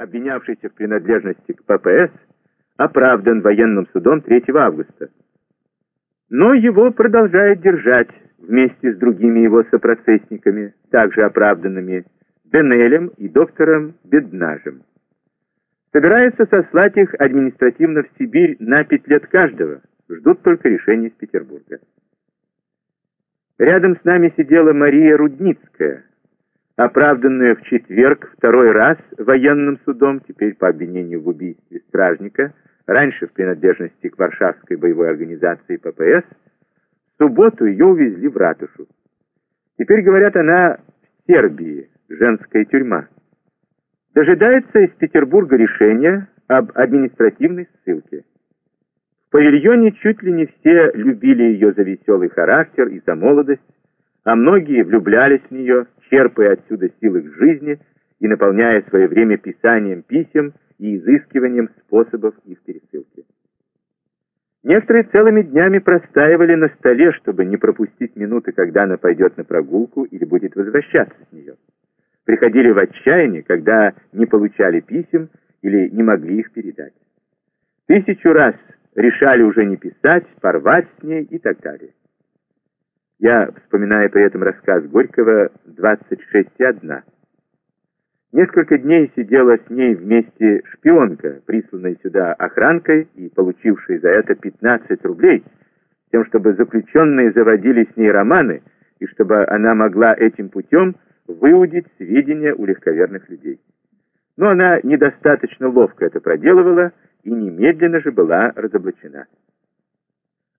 обвинявшийся в принадлежности к ППС, оправдан военным судом 3 августа. Но его продолжают держать вместе с другими его сопроцессниками, также оправданными, Денелем и доктором Беднажем. Собираются сослать их административно в Сибирь на пять лет каждого, ждут только решения из Петербурга. Рядом с нами сидела Мария Рудницкая, оправданная в четверг второй раз военным судом, теперь по обвинению в убийстве стражника, раньше в принадлежности к Варшавской боевой организации ППС, в субботу ее увезли в ратушу. Теперь, говорят, она в Сербии, женская тюрьма. Дожидается из Петербурга решения об административной ссылке. В павильоне чуть ли не все любили ее за веселый характер и за молодость, а многие влюблялись в нее, черпая отсюда силы к жизни и наполняя свое время писанием писем и изыскиванием способов их пересылки. Некоторые целыми днями простаивали на столе, чтобы не пропустить минуты, когда она пойдет на прогулку или будет возвращаться с нее. Приходили в отчаяние, когда не получали писем или не могли их передать. Тысячу раз решали уже не писать, порвать с ней и так далее. Я вспоминаю при этом рассказ Горького «26 и одна». Несколько дней сидела с ней вместе шпионка, присланная сюда охранкой и получившая за это 15 рублей, тем, чтобы заключенные заводили с ней романы, и чтобы она могла этим путем выудить сведения у легковерных людей. Но она недостаточно ловко это проделывала и немедленно же была разоблачена.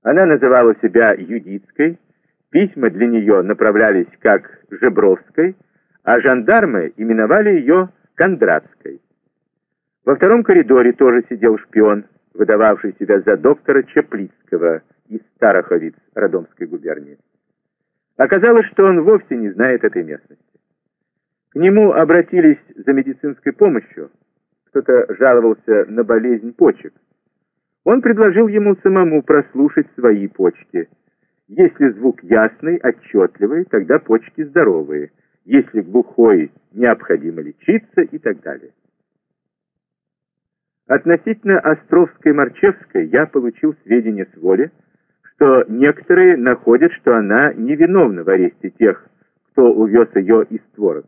Она называла себя Юдицкой, Письма для нее направлялись как Жебровской, а жандармы именовали ее Кондратской. Во втором коридоре тоже сидел шпион, выдававший себя за доктора Чаплицкого из Староховиц Родомской губернии. Оказалось, что он вовсе не знает этой местности. К нему обратились за медицинской помощью. Кто-то жаловался на болезнь почек. Он предложил ему самому прослушать свои почки – если звук ясный, отчетливый, тогда почки здоровые. Если глухой, необходимо лечиться и так далее. Относительно Островской-Марчевской я получил сведения с воли, что некоторые находят, что она невиновна в аресте тех, кто увез ее из творог.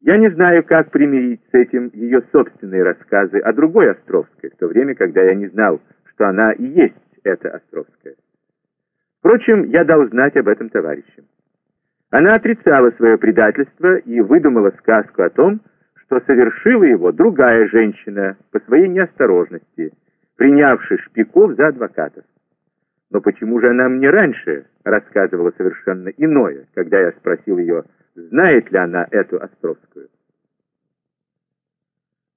Я не знаю, как примирить с этим ее собственные рассказы о другой Островской, в то время, когда я не знал, что она и есть эта Островская. Впрочем, я дал знать об этом товарищам. Она отрицала свое предательство и выдумала сказку о том, что совершила его другая женщина по своей неосторожности, принявшая шпиков за адвокатов. Но почему же она мне раньше рассказывала совершенно иное, когда я спросил ее, знает ли она эту Островскую?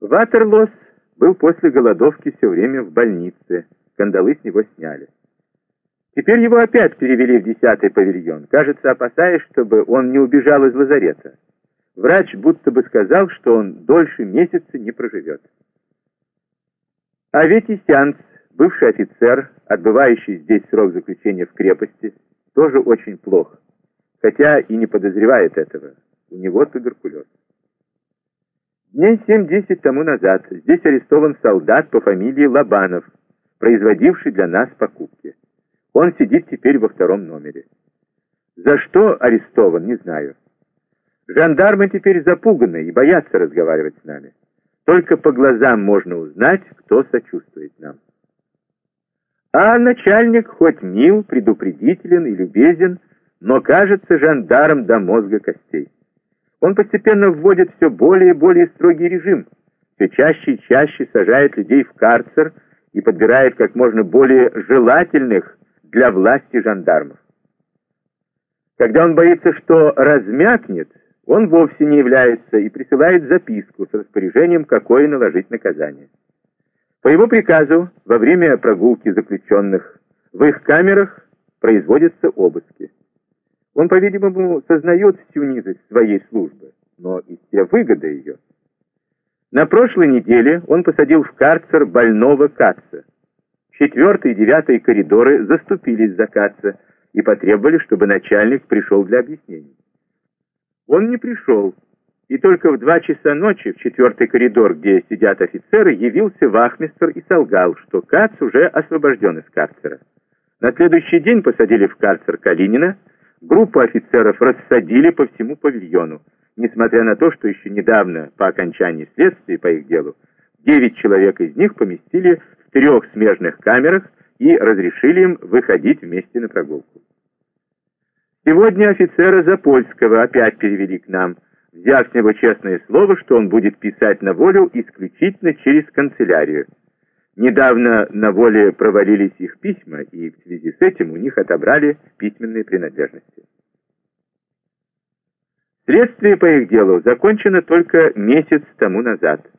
Ватерлос был после голодовки все время в больнице, кандалы с него сняли. Теперь его опять перевели в десятый павильон, кажется, опасаясь, чтобы он не убежал из лазарета. Врач будто бы сказал, что он дольше месяца не проживет. А ведь и бывший офицер, отбывающий здесь срок заключения в крепости, тоже очень плох, хотя и не подозревает этого. У него туберкулез. Дней семь-десять тому назад здесь арестован солдат по фамилии Лобанов, производивший для нас покупки. Он сидит теперь во втором номере. За что арестован, не знаю. Жандармы теперь запуганы и боятся разговаривать с нами. Только по глазам можно узнать, кто сочувствует нам. А начальник хоть мил, предупредителен и любезен, но кажется жандарм до мозга костей. Он постепенно вводит все более и более строгий режим, все чаще и чаще сажает людей в карцер и подбирает как можно более желательных для власти жандармов. Когда он боится, что размякнет, он вовсе не является и присылает записку с распоряжением, какое наложить наказание. По его приказу, во время прогулки заключенных, в их камерах производятся обыски. Он, по-видимому, сознает всю низость своей службы, но и все выгоды ее. На прошлой неделе он посадил в карцер больного Каца. Четвертый и девятый коридоры заступились за Каца и потребовали, чтобы начальник пришел для объяснений. Он не пришел, И только в два часа ночи в четвертый коридор, где сидят офицеры, явился вахмистр и солгал, что Кац уже освобожден из карцера. На следующий день посадили в карцер Калинина, группу офицеров рассадили по всему павильону, несмотря на то, что еще недавно, по окончании следствия по их делу, девять человек из них поместили трех смежных камерах и разрешили им выходить вместе на прогулку. Сегодня офицера Запольского опять перевели к нам, взяв с него честное слово, что он будет писать на волю исключительно через канцелярию. Недавно на воле провалились их письма, и в связи с этим у них отобрали письменные принадлежности. Следствие по их делу закончено только месяц тому назад.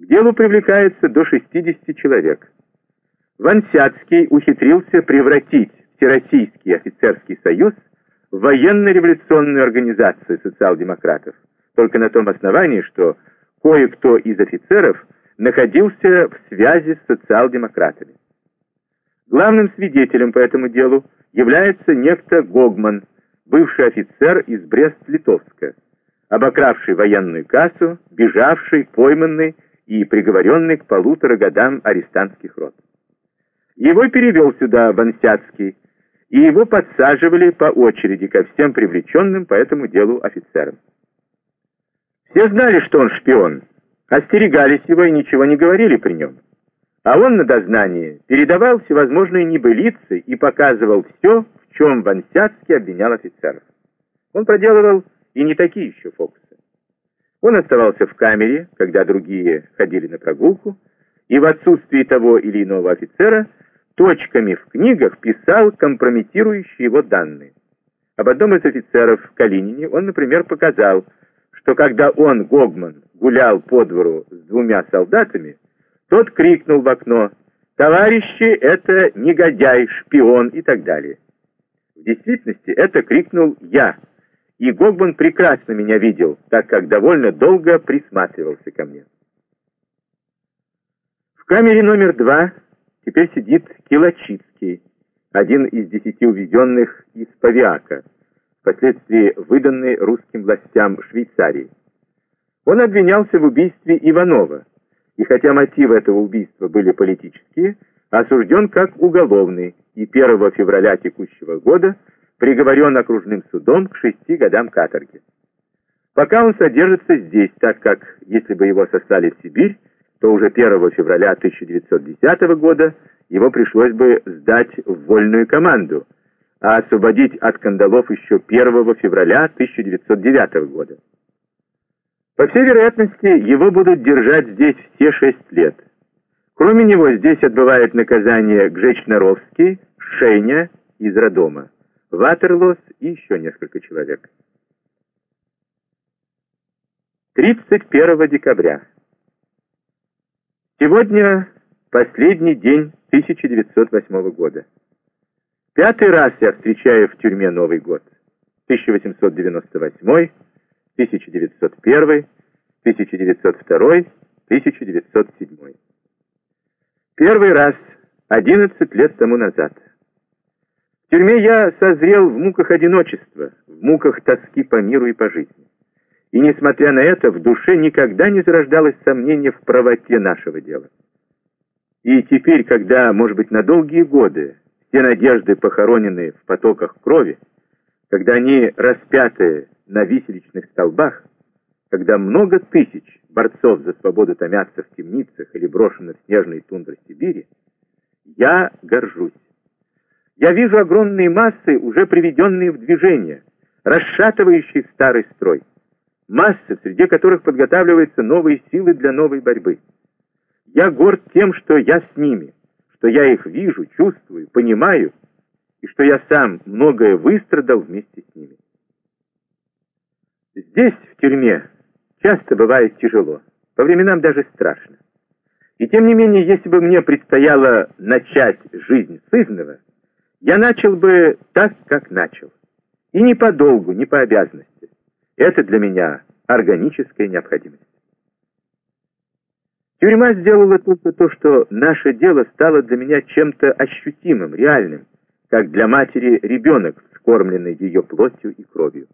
К делу привлекается до 60 человек. Вансяцкий ухитрился превратить Всероссийский офицерский союз в военно-революционную организацию социал-демократов, только на том основании, что кое-кто из офицеров находился в связи с социал-демократами. Главным свидетелем по этому делу является некто Гогман, бывший офицер из Брест-Литовска, обокравший военную кассу, бежавший, пойманный и приговоренный к полутора годам арестантских рот. Его перевел сюда Бонсяцкий, и его подсаживали по очереди ко всем привлеченным по этому делу офицерам. Все знали, что он шпион, остерегались его и ничего не говорили при нем. А он на дознании передавал всевозможные небылицы и показывал все, в чем Вансяцкий обвинял офицеров. Он проделывал и не такие еще фокусы. Он оставался в камере, когда другие ходили на прогулку, и в отсутствии того или иного офицера точками в книгах писал компрометирующие его данные. Об одном из офицеров в Калинине он, например, показал, что когда он, Гогман, гулял по двору с двумя солдатами, тот крикнул в окно «Товарищи, это негодяй, шпион» и так далее. В действительности это крикнул я, и Гогман прекрасно меня видел, так как довольно долго присматривался ко мне. В камере номер два теперь сидит Килочицкий, один из десяти уведенных из Павиака, впоследствии выданный русским властям Швейцарии. Он обвинялся в убийстве Иванова, и хотя мотивы этого убийства были политические, осужден как уголовный и 1 февраля текущего года приговорен окружным судом к шести годам каторги. Пока он содержится здесь, так как, если бы его сослали в Сибирь, то уже 1 февраля 1910 года его пришлось бы сдать в вольную команду, а освободить от кандалов еще 1 февраля 1909 года. По всей вероятности, его будут держать здесь все шесть лет. Кроме него здесь отбывает наказание Гжечнаровский, Шейня из Родома, Ватерлос и еще несколько человек. 31 декабря. Сегодня последний день 1908 года. Пятый раз я встречаю в тюрьме Новый год. 1898, 1901, 1902, 1907. Первый раз 11 лет тому назад. В тюрьме я созрел в муках одиночества, в муках тоски по миру и по жизни. И несмотря на это, в душе никогда не зарождалось сомнение в правоте нашего дела. И теперь, когда, может быть, на долгие годы все надежды похоронены в потоках крови, когда они распяты на виселичных столбах, когда много тысяч борцов за свободу томятся в темницах или брошены в снежные тундры Сибири, я горжусь. Я вижу огромные массы, уже приведенные в движение, расшатывающие старый строй массы, среди которых подготавливаются новые силы для новой борьбы. Я горд тем, что я с ними, что я их вижу, чувствую, понимаю, и что я сам многое выстрадал вместе с ними. Здесь, в тюрьме, часто бывает тяжело, по временам даже страшно. И тем не менее, если бы мне предстояло начать жизнь с изного, я начал бы так, как начал. И не по долгу, не по обязанности. Это для меня органическая необходимость. Тюрьма сделала только то, что наше дело стало для меня чем-то ощутимым, реальным, как для матери ребенок, вскормленный ее плотью и кровью.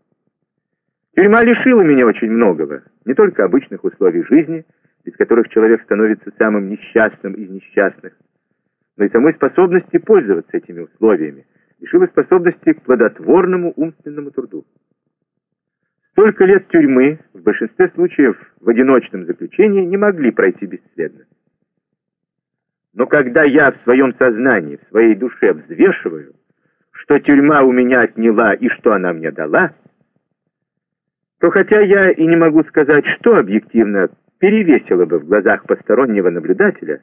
Тюрьма лишила меня очень многого, не только обычных условий жизни, без которых человек становится самым несчастным из несчастных, но и самой способности пользоваться этими условиями, лишила способности к плодотворному умственному труду. Столько лет тюрьмы, в большинстве случаев в одиночном заключении, не могли пройти бесследно. Но когда я в своем сознании, в своей душе взвешиваю, что тюрьма у меня отняла и что она мне дала, то хотя я и не могу сказать, что объективно перевесило бы в глазах постороннего наблюдателя,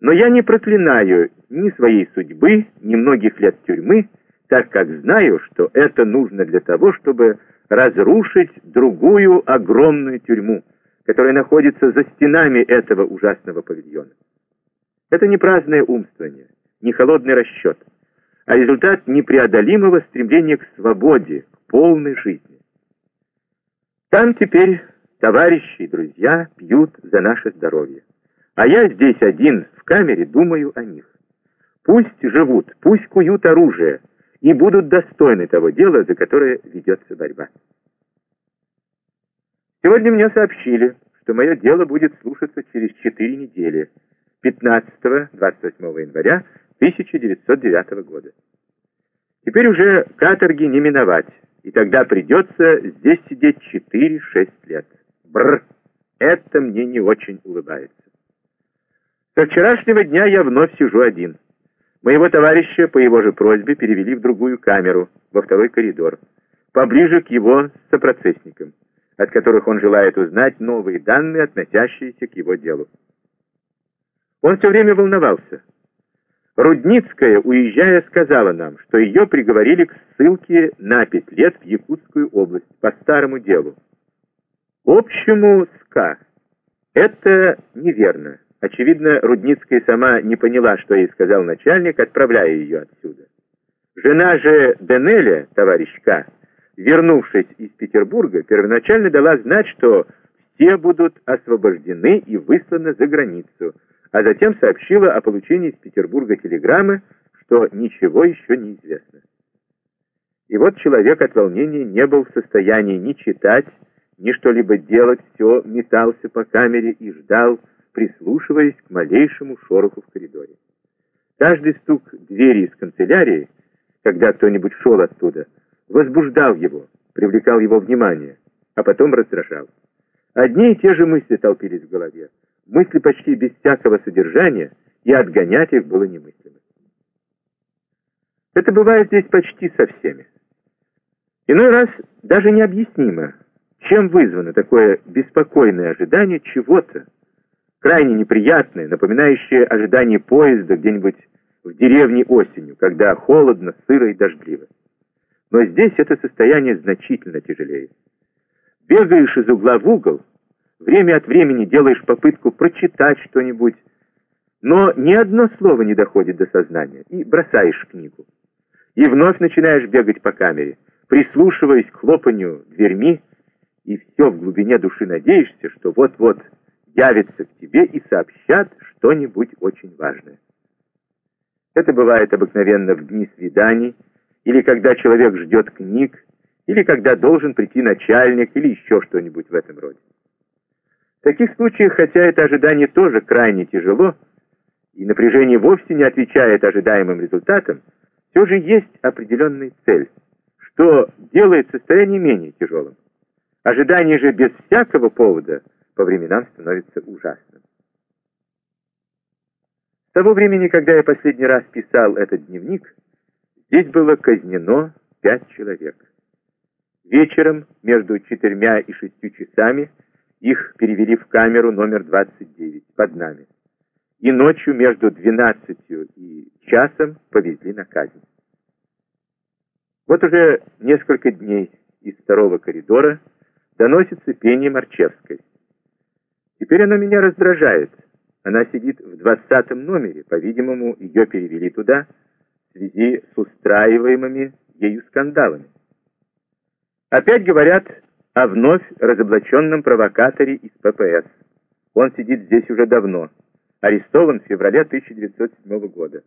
но я не проклинаю ни своей судьбы, ни многих лет тюрьмы, так как знаю, что это нужно для того, чтобы разрушить другую огромную тюрьму, которая находится за стенами этого ужасного павильона. Это не праздное умствование, не холодный расчет, а результат непреодолимого стремления к свободе, к полной жизни. Там теперь товарищи и друзья пьют за наше здоровье. А я здесь один, в камере, думаю о них. Пусть живут, пусть куют оружие и будут достойны того дела, за которое ведется борьба. Сегодня мне сообщили, что мое дело будет слушаться через четыре недели, 15-28 января 1909 года. Теперь уже каторги не миновать, и тогда придется здесь сидеть 4-6 лет. Бр! Это мне не очень улыбается. Со вчерашнего дня я вновь сижу один. Моего товарища по его же просьбе перевели в другую камеру, во второй коридор, поближе к его сопроцессникам, от которых он желает узнать новые данные, относящиеся к его делу. Он все время волновался. Рудницкая, уезжая, сказала нам, что ее приговорили к ссылке на пять лет в Якутскую область по старому делу. Общему СКА. Это неверно. Очевидно, Рудницкая сама не поняла, что ей сказал начальник, отправляя ее отсюда. Жена же Денеля, товарищ вернувшись из Петербурга, первоначально дала знать, что все будут освобождены и высланы за границу, а затем сообщила о получении из Петербурга телеграммы, что ничего еще не известно. И вот человек от волнения не был в состоянии ни читать, ни что-либо делать, все метался по камере и ждал, прислушиваясь к малейшему шороху в коридоре. Каждый стук двери из канцелярии, когда кто-нибудь шел оттуда, возбуждал его, привлекал его внимание, а потом раздражал. Одни и те же мысли толпились в голове мысли почти без всякого содержания, и отгонять их было немыслимо. Это бывает здесь почти со всеми. Иной раз даже необъяснимо, чем вызвано такое беспокойное ожидание чего-то, крайне неприятное, напоминающее ожидание поезда где-нибудь в деревне осенью, когда холодно, сыро и дождливо. Но здесь это состояние значительно тяжелее. Бегаешь из угла в угол, Время от времени делаешь попытку прочитать что-нибудь, но ни одно слово не доходит до сознания, и бросаешь книгу. И вновь начинаешь бегать по камере, прислушиваясь к хлопанью дверьми, и все в глубине души надеешься, что вот-вот явятся к тебе и сообщат что-нибудь очень важное. Это бывает обыкновенно в дни свиданий, или когда человек ждет книг, или когда должен прийти начальник, или еще что-нибудь в этом роде. В таких случаях, хотя это ожидание тоже крайне тяжело, и напряжение вовсе не отвечает ожидаемым результатам, все же есть определенная цель, что делает состояние менее тяжелым. Ожидание же без всякого повода по временам становится ужасным. С того времени, когда я последний раз писал этот дневник, здесь было казнено пять человек. Вечером между четырьмя и шестью часами их перевели в камеру номер 29 под нами. И ночью между 12 и часом повезли на казнь. Вот уже несколько дней из второго коридора доносится пение Марчевской. Теперь оно меня раздражает. Она сидит в двадцатом номере, по-видимому, ее перевели туда в связи с устраиваемыми ею скандалами. Опять говорят о вновь разоблаченном провокаторе из ППС. Он сидит здесь уже давно, арестован в феврале 1907 года.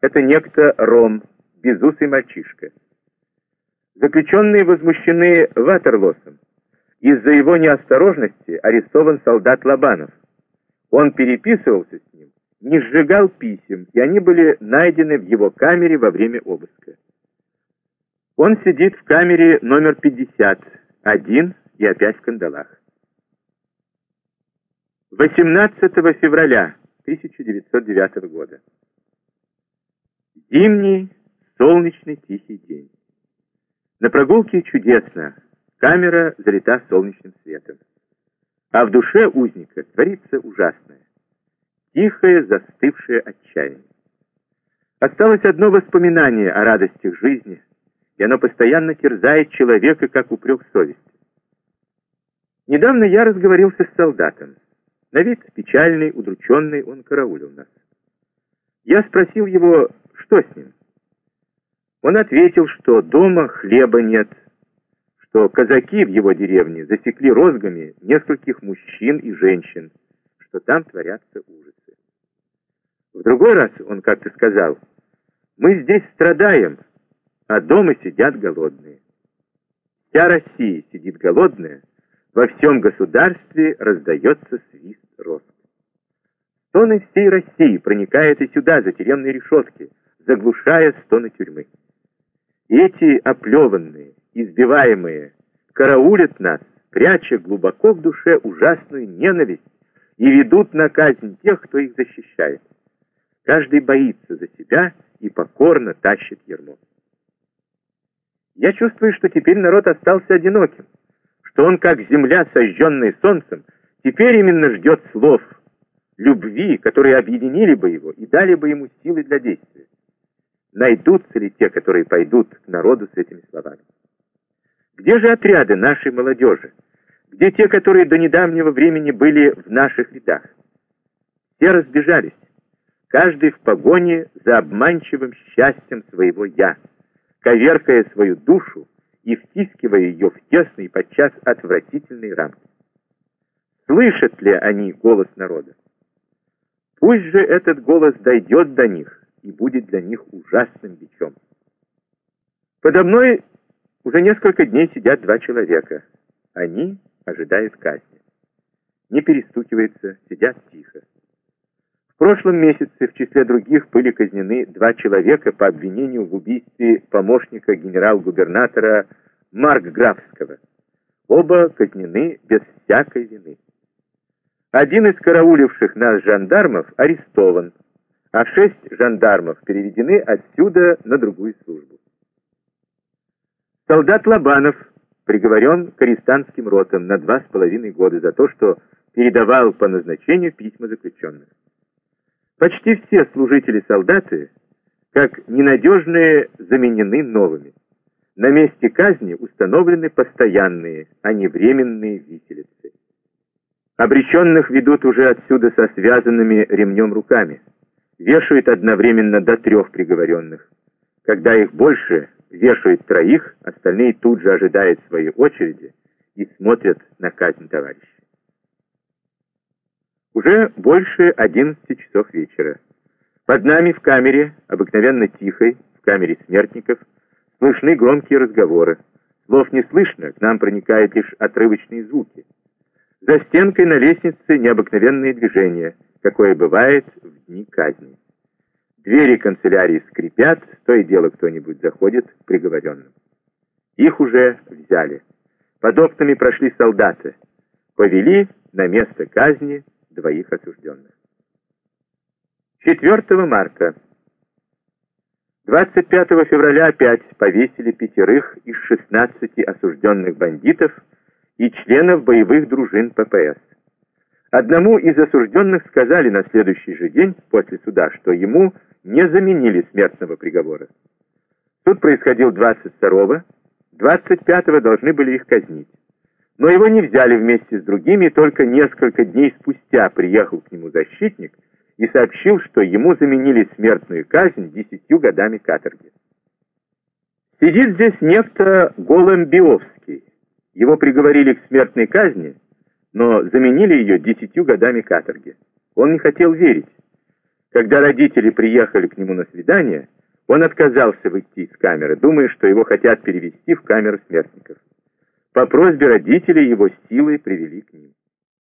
Это некто Ром, безусый мальчишка. Заключенные возмущены Ватерлосом. Из-за его неосторожности арестован солдат Лобанов. Он переписывался с ним, не сжигал писем, и они были найдены в его камере во время обыска. Он сидит в камере номер 50, один и опять в кандалах. 18 февраля 1909 года. Зимний, солнечный, тихий день. На прогулке чудесно. Камера залита солнечным светом. А в душе узника творится ужасное. Тихое, застывшее отчаяние. Осталось одно воспоминание о радостях жизни, и оно постоянно терзает человека, как упрек совести. Недавно я разговорился с солдатом. На вид печальный, удрученный, он караулил нас. Я спросил его, что с ним. Он ответил, что дома хлеба нет, что казаки в его деревне засекли розгами нескольких мужчин и женщин, что там творятся ужасы. В другой раз он как-то сказал, «Мы здесь страдаем, а дома сидят голодные». Вся Россия сидит голодная, во всем государстве раздается свист рост. Стоны всей России проникают и сюда, за тюремные решетки, заглушая стоны тюрьмы. И эти оплеванные, избиваемые, караулят нас, пряча глубоко в душе ужасную ненависть и ведут на казнь тех, кто их защищает. Каждый боится за себя и покорно тащит ермо. Я чувствую, что теперь народ остался одиноким что он, как земля, сожженная солнцем, теперь именно ждет слов, любви, которые объединили бы его и дали бы ему силы для действия. Найдутся ли те, которые пойдут к народу с этими словами? Где же отряды нашей молодежи? Где те, которые до недавнего времени были в наших рядах? Все разбежались, каждый в погоне за обманчивым счастьем своего «я», коверкая свою душу и втискивая ее в тесные, подчас отвратительные рамки. Слышат ли они голос народа? Пусть же этот голос дойдет до них и будет для них ужасным бичом. Подо мной уже несколько дней сидят два человека. Они ожидают казни. Не перестукиваются, сидят тихо. В прошлом месяце в числе других были казнены два человека по обвинению в убийстве помощника генерал-губернатора Маркграфского. Оба казнены без всякой вины. Один из карауливших нас жандармов арестован, а шесть жандармов переведены отсюда на другую службу. Солдат Лобанов приговорен к арестантским ротам на два с половиной года за то, что передавал по назначению письма заключенных. Почти все служители-солдаты, как ненадежные, заменены новыми. На месте казни установлены постоянные, а не временные виселицы. Обреченных ведут уже отсюда со связанными ремнем руками. Вешают одновременно до трех приговоренных. Когда их больше, вешают троих, остальные тут же ожидают своей очереди и смотрят на казнь товарища. Уже больше 11 часов вечера. Под нами в камере, обыкновенно тихой, в камере смертников, слышны громкие разговоры. Слов не слышно, к нам проникают лишь отрывочные звуки. За стенкой на лестнице необыкновенные движения, какое бывает в дни казни. Двери канцелярии скрипят, то и дело кто-нибудь заходит к приговоренным. Их уже взяли. Под окнами прошли солдаты. Повели на место казни двоих осужденных. 4 марта. 25 февраля опять повесили пятерых из 16 осужденных бандитов и членов боевых дружин ППС. Одному из осужденных сказали на следующий же день после суда, что ему не заменили смертного приговора. Суд происходил 22-го, 25-го должны были их казнить. Но его не взяли вместе с другими, только несколько дней спустя приехал к нему защитник и сообщил, что ему заменили смертную казнь десятью годами каторги. Сидит здесь некто Голембиовский. Его приговорили к смертной казни, но заменили ее десятью годами каторги. Он не хотел верить. Когда родители приехали к нему на свидание, Он отказался выйти из камеры, думая, что его хотят перевести в камеру смертников. По просьбе родителей его силой привели к ним.